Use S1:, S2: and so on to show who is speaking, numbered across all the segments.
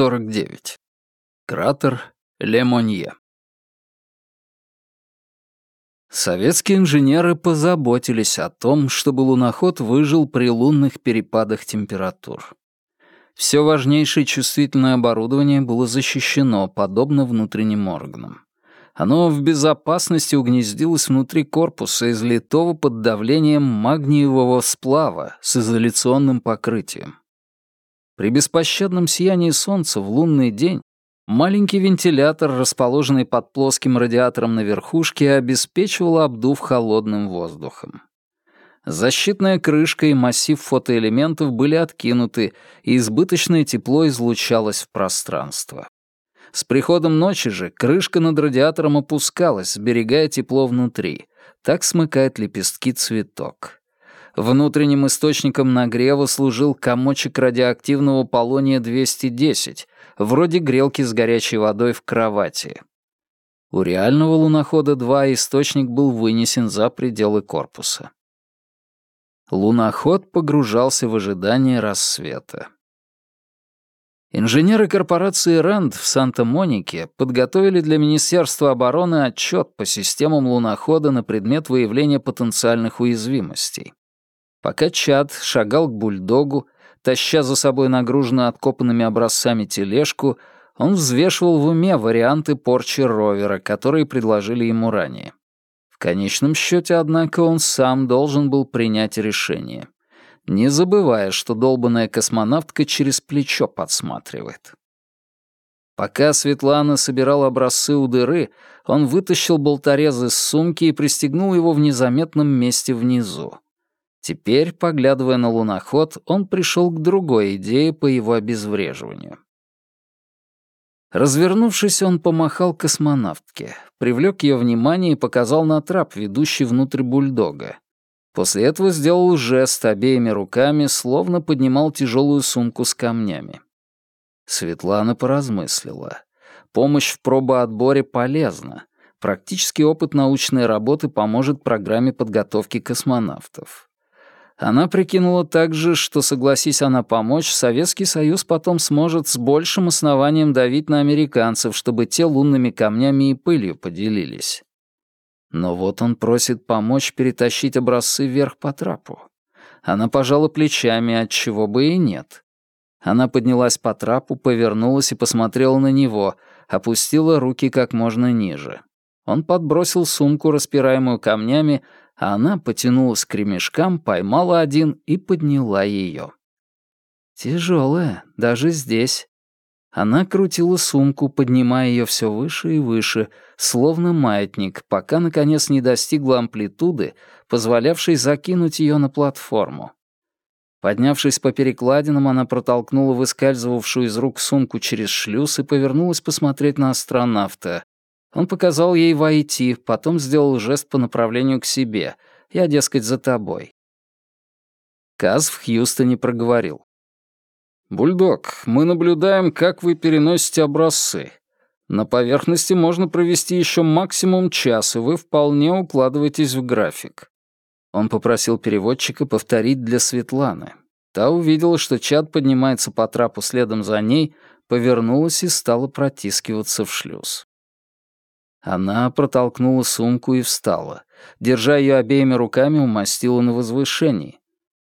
S1: 49. Кратер Лемонье. Советские инженеры позаботились о том, чтобы луноход выжил при лунных перепадах температур. Все важнейшее чувствительное оборудование было защищено, подобно внутренним органам. Оно в безопасности угнездилось внутри корпуса из литого под давлением магниевого сплава с изоляционным покрытием. При беспощадном сиянии солнца в лунный день маленький вентилятор, расположенный под плоским радиатором на верхушке, обеспечивал обдув холодным воздухом. Защитная крышка и массив фотоэлементов были откинуты, и избыточное тепло излучалось в пространство. С приходом ночи же крышка над радиатором опускалась, сберегая тепло внутри. Так смыкает лепестки цветок. Внутренним источником нагрева служил комочек радиоактивного полония-210, вроде грелки с горячей водой в кровати. У реального лунохода-2 источник был вынесен за пределы корпуса. Луноход погружался в ожидание рассвета. Инженеры корпорации РАНД в Санта-Монике подготовили для Министерства обороны отчет по системам лунохода на предмет выявления потенциальных уязвимостей. Пока Чад шагал к бульдогу, таща за собой нагруженную откопанными образцами тележку, он взвешивал в уме варианты порчи ровера, которые предложили ему ранее. В конечном счете, однако, он сам должен был принять решение, не забывая, что долбанная космонавтка через плечо подсматривает. Пока Светлана собирала образцы у дыры, он вытащил болторез из сумки и пристегнул его в незаметном месте внизу. Теперь, поглядывая на луноход, он пришел к другой идее по его обезвреживанию. Развернувшись, он помахал космонавтке, привлек ее внимание и показал на трап, ведущий внутрь бульдога. После этого сделал жест обеими руками, словно поднимал тяжелую сумку с камнями. Светлана поразмыслила. Помощь в пробоотборе полезна. Практический опыт научной работы поможет программе подготовки космонавтов. Она прикинула также, что, согласись она помочь, Советский Союз потом сможет с большим основанием давить на американцев, чтобы те лунными камнями и пылью поделились. Но вот он просит помочь перетащить образцы вверх по трапу. Она пожала плечами, от чего бы и нет. Она поднялась по трапу, повернулась и посмотрела на него, опустила руки как можно ниже. Он подбросил сумку, распираемую камнями, она потянулась к ремешкам, поймала один и подняла ее. Тяжелая, даже здесь. Она крутила сумку, поднимая ее все выше и выше, словно маятник, пока, наконец, не достигла амплитуды, позволявшей закинуть ее на платформу. Поднявшись по перекладинам, она протолкнула выскальзывавшую из рук сумку через шлюз и повернулась посмотреть на астронавта, он показал ей войти, потом сделал жест по направлению к себе. Я, дескать, за тобой. Каз в Хьюстоне проговорил. «Бульдог, мы наблюдаем, как вы переносите образцы. На поверхности можно провести еще максимум час, и вы вполне укладываетесь в график». Он попросил переводчика повторить для Светланы. Та увидела, что Чад поднимается по трапу следом за ней, повернулась и стала протискиваться в шлюз. Она протолкнула сумку и встала. Держа ее обеими руками, умастила на возвышении.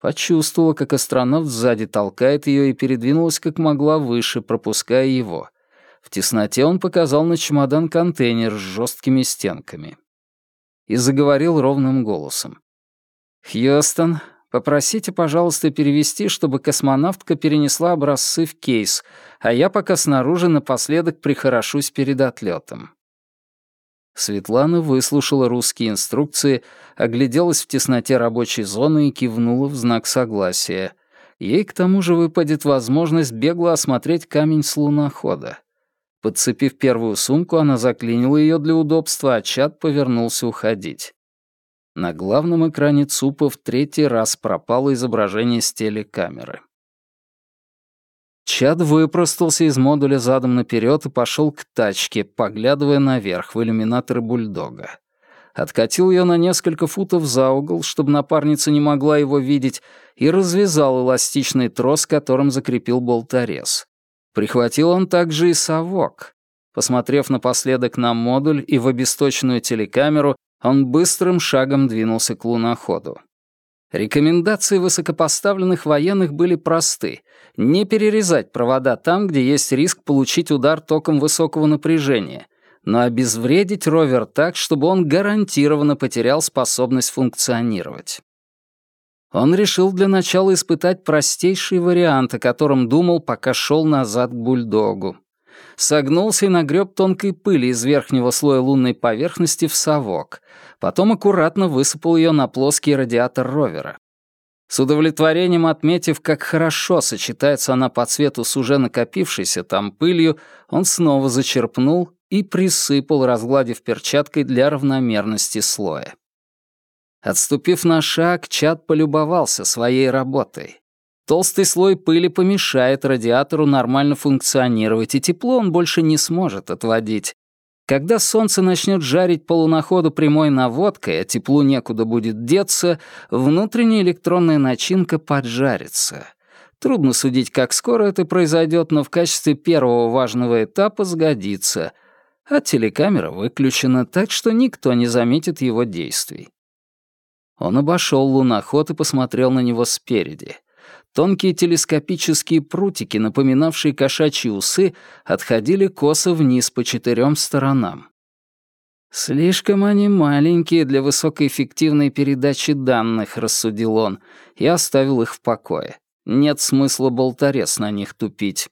S1: Почувствовала, как астронавт сзади толкает ее и передвинулась как могла выше, пропуская его. В тесноте он показал на чемодан контейнер с жесткими стенками. И заговорил ровным голосом. «Хьюстон, попросите, пожалуйста, перевести, чтобы космонавтка перенесла образцы в кейс, а я пока снаружи напоследок прихорошусь перед отлетом. Светлана выслушала русские инструкции, огляделась в тесноте рабочей зоны и кивнула в знак согласия. Ей к тому же выпадет возможность бегло осмотреть камень с лунохода. Подцепив первую сумку, она заклинила ее для удобства, а чат повернулся уходить. На главном экране ЦУПа в третий раз пропало изображение с телекамеры. Чад выпростался из модуля задом наперед и пошел к тачке, поглядывая наверх в иллюминаторы бульдога. Откатил ее на несколько футов за угол, чтобы напарница не могла его видеть, и развязал эластичный трос, которым закрепил болторез. Прихватил он также и совок. Посмотрев напоследок на модуль и в обесточенную телекамеру, он быстрым шагом двинулся к луноходу. Рекомендации высокопоставленных военных были просты. Не перерезать провода там, где есть риск получить удар током высокого напряжения, но обезвредить ровер так, чтобы он гарантированно потерял способность функционировать. Он решил для начала испытать простейший вариант, о котором думал, пока шел назад к бульдогу. Согнулся и нагреб тонкой пыли из верхнего слоя лунной поверхности в совок, потом аккуратно высыпал ее на плоский радиатор ровера. С удовлетворением отметив, как хорошо сочетается она по цвету с уже накопившейся там пылью, он снова зачерпнул и присыпал, разгладив перчаткой для равномерности слоя. Отступив на шаг, Чад полюбовался своей работой. Толстый слой пыли помешает радиатору нормально функционировать, и тепло он больше не сможет отводить. Когда солнце начнет жарить по луноходу прямой наводкой, а теплу некуда будет деться, внутренняя электронная начинка поджарится. Трудно судить, как скоро это произойдет, но в качестве первого важного этапа сгодится. А телекамера выключена, так что никто не заметит его действий. Он обошел луноход и посмотрел на него спереди. Тонкие телескопические прутики, напоминавшие кошачьи усы, отходили косо вниз по четырем сторонам. «Слишком они маленькие для высокоэффективной передачи данных», — рассудил он, и оставил их в покое. Нет смысла болторез на них тупить.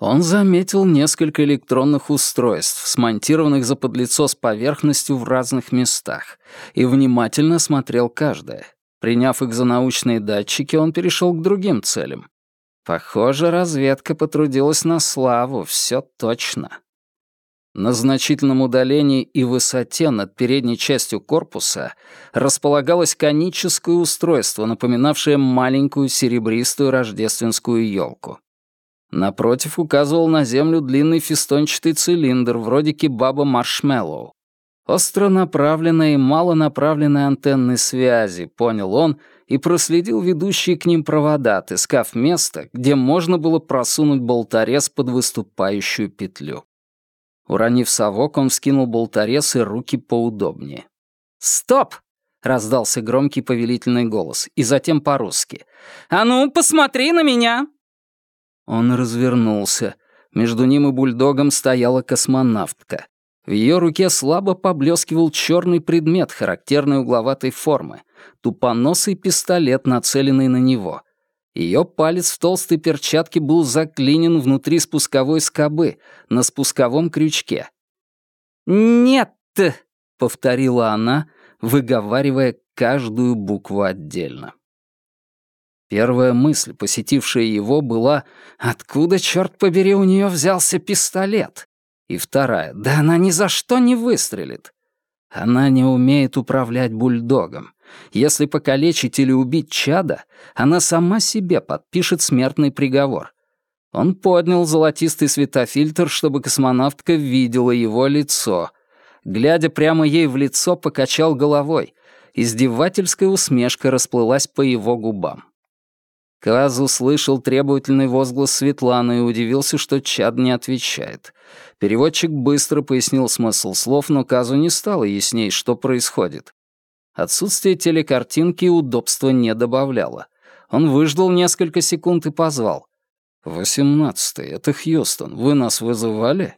S1: Он заметил несколько электронных устройств, смонтированных за подлицо с поверхностью в разных местах, и внимательно смотрел каждое. Приняв их за научные датчики, он перешел к другим целям. Похоже, разведка потрудилась на славу, все точно. На значительном удалении и высоте над передней частью корпуса располагалось коническое устройство, напоминавшее маленькую серебристую рождественскую елку. Напротив указывал на землю длинный фистончатый цилиндр, вроде кебаба маршмеллоу. Остронаправленные и малонаправленные антенны связи, понял он, и проследил ведущие к ним провода, отыскав место, где можно было просунуть болторез под выступающую петлю. Уронив совок, он вскинул болторез и руки поудобнее. «Стоп!» — раздался громкий повелительный голос, и затем по-русски. «А ну, посмотри на меня!» Он развернулся. Между ним и бульдогом стояла космонавтка. В ее руке слабо поблескивал черный предмет характерной угловатой формы, тупоносый пистолет, нацеленный на него. Ее палец в толстой перчатке был заклинен внутри спусковой скобы, на спусковом крючке. «Нет!» — повторила она, выговаривая каждую букву отдельно. Первая мысль, посетившая его, была «Откуда, черт побери, у нее взялся пистолет?» И вторая «Да она ни за что не выстрелит». Она не умеет управлять бульдогом. Если покалечить или убить чада, она сама себе подпишет смертный приговор. Он поднял золотистый светофильтр, чтобы космонавтка видела его лицо. Глядя прямо ей в лицо, покачал головой. Издевательская усмешка расплылась по его губам. Каз услышал требовательный возглас Светланы и удивился, что Чад не отвечает. Переводчик быстро пояснил смысл слов, но Казу не стало ясней, что происходит. Отсутствие телекартинки удобства не добавляло. Он выждал несколько секунд и позвал. «Восемнадцатый, это Хьюстон. Вы нас вызывали?»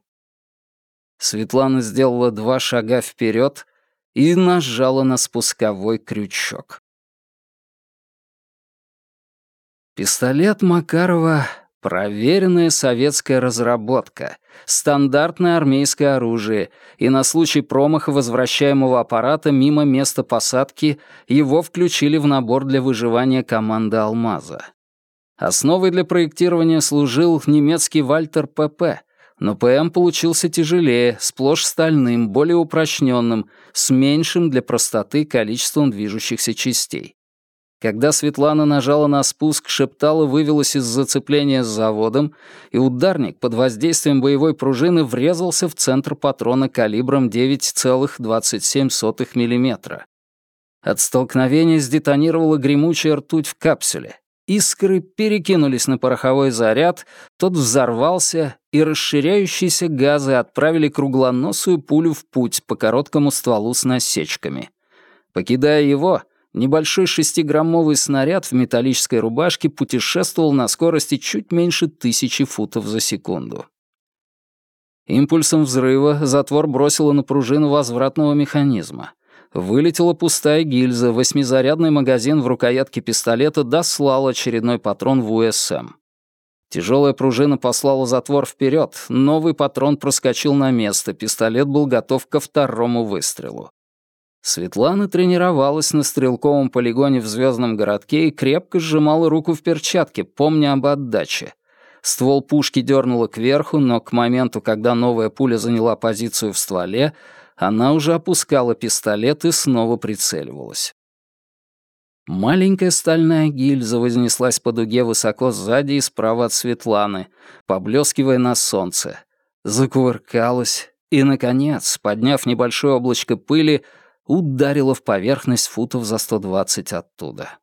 S1: Светлана сделала два шага вперед и нажала на спусковой крючок. Пистолет Макарова — проверенная советская разработка, стандартное армейское оружие, и на случай промаха возвращаемого аппарата мимо места посадки его включили в набор для выживания команды «Алмаза». Основой для проектирования служил немецкий «Вальтер ПП», но ПМ получился тяжелее, сплошь стальным, более упрощенным, с меньшим для простоты количеством движущихся частей. Когда Светлана нажала на спуск, шептала вывелась из зацепления с заводом, и ударник под воздействием боевой пружины врезался в центр патрона калибром 9,27 мм. От столкновения сдетонировала гремучая ртуть в капсуле, Искры перекинулись на пороховой заряд, тот взорвался, и расширяющиеся газы отправили круглоносую пулю в путь по короткому стволу с насечками. Покидая его, небольшой шестиграммовый снаряд в металлической рубашке путешествовал на скорости чуть меньше тысячи футов за секунду. Импульсом взрыва затвор бросило на пружину возвратного механизма. Вылетела пустая гильза, восьмизарядный магазин в рукоятке пистолета дослал очередной патрон в УСМ. Тяжелая пружина послала затвор вперед, новый патрон проскочил на место, пистолет был готов ко второму выстрелу. Светлана тренировалась на стрелковом полигоне в звездном городке и крепко сжимала руку в перчатке, помня об отдаче. Ствол пушки дернуло кверху, но к моменту, когда новая пуля заняла позицию в стволе, она уже опускала пистолет и снова прицеливалась. Маленькая стальная гильза вознеслась по дуге высоко сзади и справа от Светланы, поблескивая на солнце. Закувыркалась и, наконец, подняв небольшое облачко пыли, ударила в поверхность футов за 120 оттуда.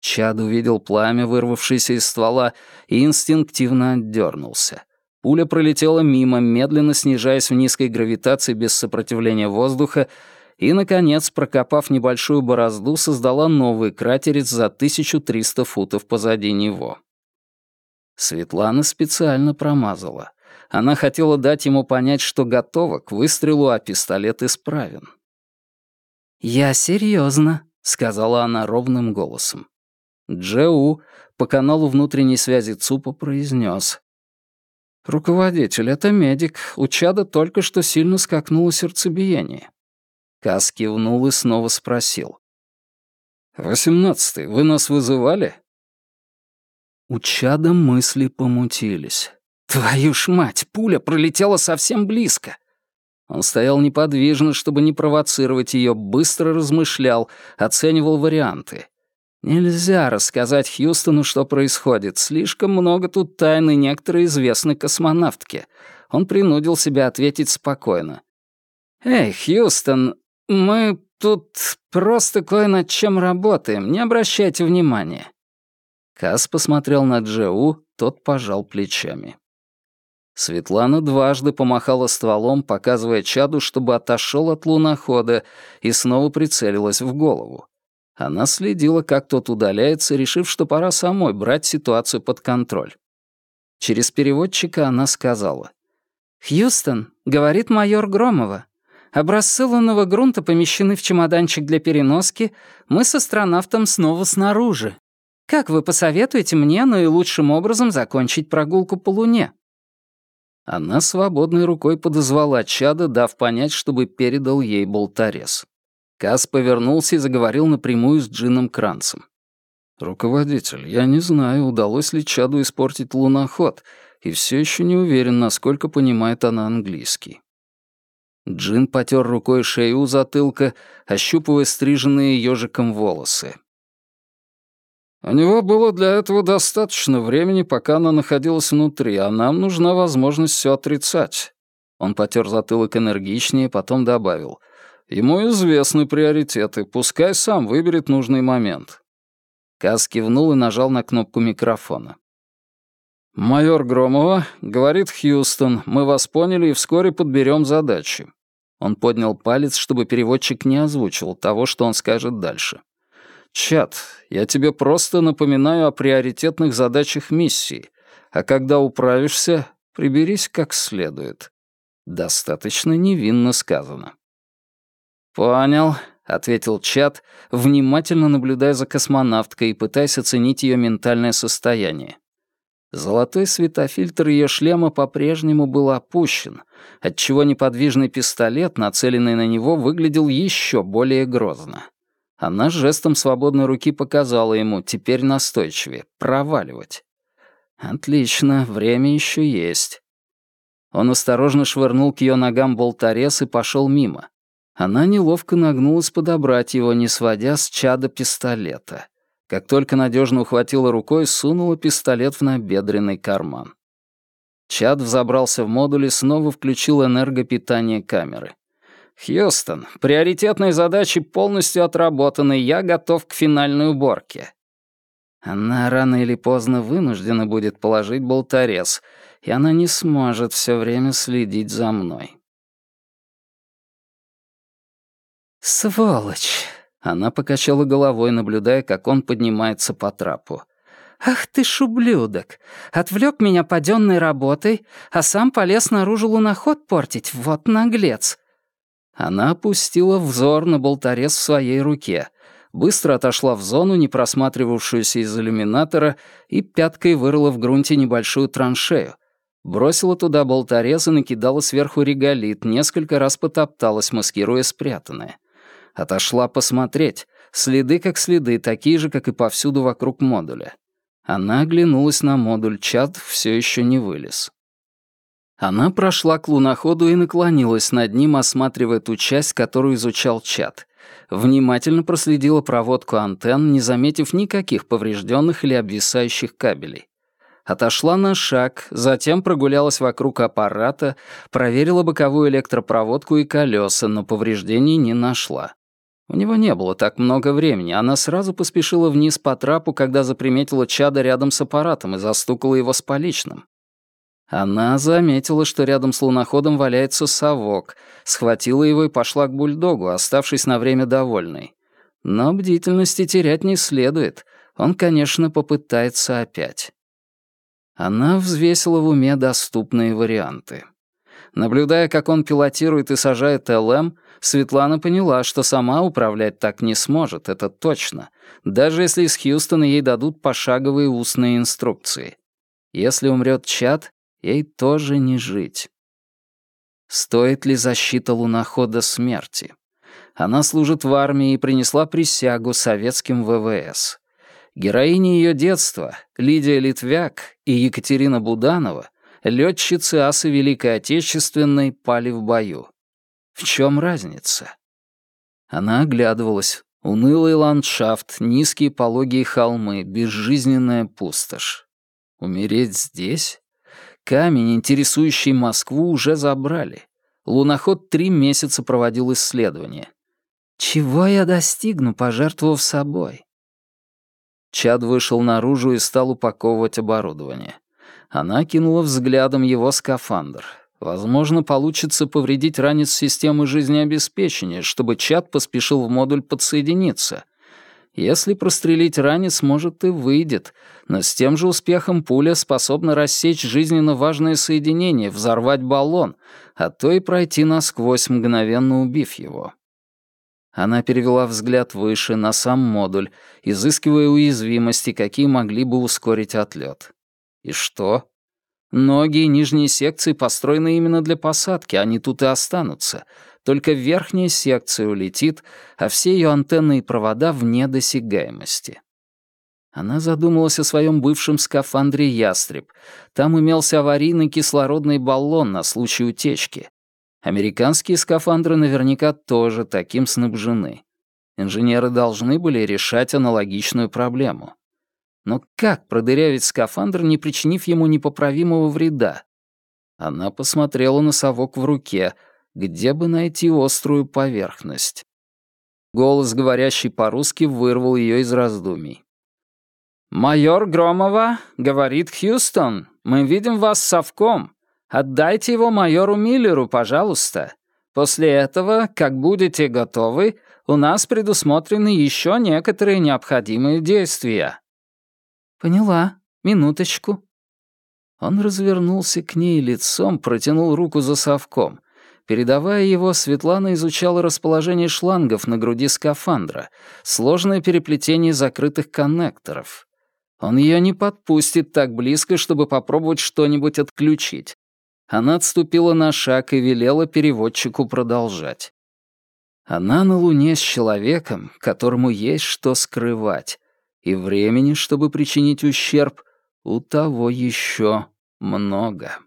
S1: Чад увидел пламя, вырвавшееся из ствола, и инстинктивно отдернулся. Пуля пролетела мимо, медленно снижаясь в низкой гравитации без сопротивления воздуха, и, наконец, прокопав небольшую борозду, создала новый кратерец за 1300 футов позади него. Светлана специально промазала. Она хотела дать ему понять, что готова к выстрелу, а пистолет исправен. «Я серьезно, сказала она ровным голосом. Джеу по каналу внутренней связи ЦУПа произнес: «Руководитель, это медик. У чада только что сильно скакнуло сердцебиение». Кас кивнул и снова спросил. «Восемнадцатый, вы нас вызывали?» У чада мысли помутились. «Твою ж мать, пуля пролетела совсем близко. Он стоял неподвижно, чтобы не провоцировать ее, быстро размышлял, оценивал варианты. Нельзя рассказать Хьюстону, что происходит. Слишком много тут тайны некоторой известной космонавтки. Он принудил себя ответить спокойно. «Эй, Хьюстон, мы тут просто кое над чем работаем, не обращайте внимания». Кас посмотрел на Джеу, тот пожал плечами. Светлана дважды помахала стволом, показывая чаду, чтобы отошел от лунохода, и снова прицелилась в голову. Она следила, как тот удаляется, решив, что пора самой брать ситуацию под контроль. Через переводчика она сказала. «Хьюстон», — говорит майор Громова, — «образцы лунного грунта помещены в чемоданчик для переноски, мы с астронавтом снова снаружи. Как вы посоветуете мне наилучшим образом закончить прогулку по Луне?» Она свободной рукой подозвала чада, дав понять, чтобы передал ей болторез. Кас повернулся и заговорил напрямую с Джином Кранцем. «Руководитель, я не знаю, удалось ли чаду испортить луноход, и все еще не уверен, насколько понимает она английский». Джин потер рукой шею у затылка, ощупывая стриженные ежиком волосы. У него было для этого достаточно времени, пока она находилась внутри, а нам нужна возможность все отрицать. Он потер затылок энергичнее, потом добавил. Ему известны приоритеты, пускай сам выберет нужный момент. Кас кивнул и нажал на кнопку микрофона. «Майор Громова, — говорит Хьюстон, — мы вас поняли и вскоре подберем задачи». Он поднял палец, чтобы переводчик не озвучил того, что он скажет дальше. «Чат, я тебе просто напоминаю о приоритетных задачах миссии, а когда управишься, приберись как следует». Достаточно невинно сказано. «Понял», — ответил Чат, внимательно наблюдая за космонавткой и пытаясь оценить ее ментальное состояние. Золотой светофильтр ее шлема по-прежнему был опущен, отчего неподвижный пистолет, нацеленный на него, выглядел еще более грозно. Она жестом свободной руки показала ему, теперь настойчивее, проваливать. Отлично, время еще есть. Он осторожно швырнул к ее ногам болторез и пошел мимо. Она неловко нагнулась подобрать его, не сводя с чада пистолета. Как только надежно ухватила рукой, сунула пистолет в набедренный карман. Чад взобрался в модуль и снова включил энергопитание камеры. «Хьюстон, приоритетные задачи полностью отработаны, я готов к финальной уборке». Она рано или поздно вынуждена будет положить болторез, и она не сможет все время следить за мной. «Сволочь!» — она покачала головой, наблюдая, как он поднимается по трапу. «Ах ты ж ублюдок! Отвлек меня паденной работой, а сам полез наружу луноход портить, вот наглец!» Она опустила взор на болторез в своей руке, быстро отошла в зону, не просматривавшуюся из иллюминатора, и пяткой вырыла в грунте небольшую траншею. Бросила туда болторез и накидала сверху реголит, несколько раз потопталась, маскируя спрятанное. Отошла посмотреть. Следы как следы, такие же, как и повсюду вокруг модуля. Она оглянулась на модуль, чат все еще не вылез. Она прошла к луноходу и наклонилась над ним, осматривая ту часть, которую изучал чат. Внимательно проследила проводку антенн, не заметив никаких поврежденных или обвисающих кабелей. Отошла на шаг, затем прогулялась вокруг аппарата, проверила боковую электропроводку и колеса, но повреждений не нашла. У него не было так много времени. Она сразу поспешила вниз по трапу, когда заприметила чада рядом с аппаратом и застукала его с поличным. Она заметила, что рядом с луноходом валяется совок, схватила его и пошла к бульдогу, оставшись на время довольной. Но бдительности терять не следует. Он, конечно, попытается опять. Она взвесила в уме доступные варианты. Наблюдая, как он пилотирует и сажает ЛМ, Светлана поняла, что сама управлять так не сможет, это точно, даже если из Хьюстона ей дадут пошаговые устные инструкции. Если умрет чат, ей тоже не жить. Стоит ли защита лунохода смерти? Она служит в армии и принесла присягу советским ВВС. Героини ее детства, Лидия Литвяк и Екатерина Буданова, летчицы асы Великой Отечественной, пали в бою. В чем разница? Она оглядывалась. Унылый ландшафт, низкие пологие холмы, безжизненная пустошь. Умереть здесь? Камень, интересующий Москву, уже забрали. Луноход три месяца проводил исследования. Чего я достигну, пожертвовав собой? Чад вышел наружу и стал упаковывать оборудование. Она кинула взглядом его скафандр. Возможно, получится повредить ранец системы жизнеобеспечения, чтобы чат поспешил в модуль подсоединиться. Если прострелить ранец, может, и выйдет, но с тем же успехом пуля способна рассечь жизненно важное соединение, взорвать баллон, а то и пройти насквозь, мгновенно убив его. Она перевела взгляд выше, на сам модуль, изыскивая уязвимости, какие могли бы ускорить отлет. И что? Ноги и нижние секции построены именно для посадки, они тут и останутся. Только верхняя секция улетит, а все ее антенны и провода вне досягаемости. Она задумалась о своем бывшем скафандре «Ястреб». Там имелся аварийный кислородный баллон на случай утечки. Американские скафандры наверняка тоже таким снабжены. Инженеры должны были решать аналогичную проблему. Но как продырявить скафандр, не причинив ему непоправимого вреда? Она посмотрела на совок в руке, где бы найти острую поверхность. Голос, говорящий по-русски, вырвал ее из раздумий. «Майор Громова, — говорит Хьюстон, — мы видим вас совком. Отдайте его майору Миллеру, пожалуйста. После этого, как будете готовы, у нас предусмотрены еще некоторые необходимые действия». «Поняла. Минуточку». Он развернулся к ней лицом, протянул руку за совком. Передавая его, Светлана изучала расположение шлангов на груди скафандра, сложное переплетение закрытых коннекторов. Он ее не подпустит так близко, чтобы попробовать что-нибудь отключить. Она отступила на шаг и велела переводчику продолжать. Она на Луне с человеком, которому есть что скрывать, и времени, чтобы причинить ущерб, у того еще много.